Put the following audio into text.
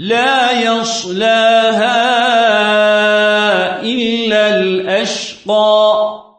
لا يصلاها إلا الأشقى.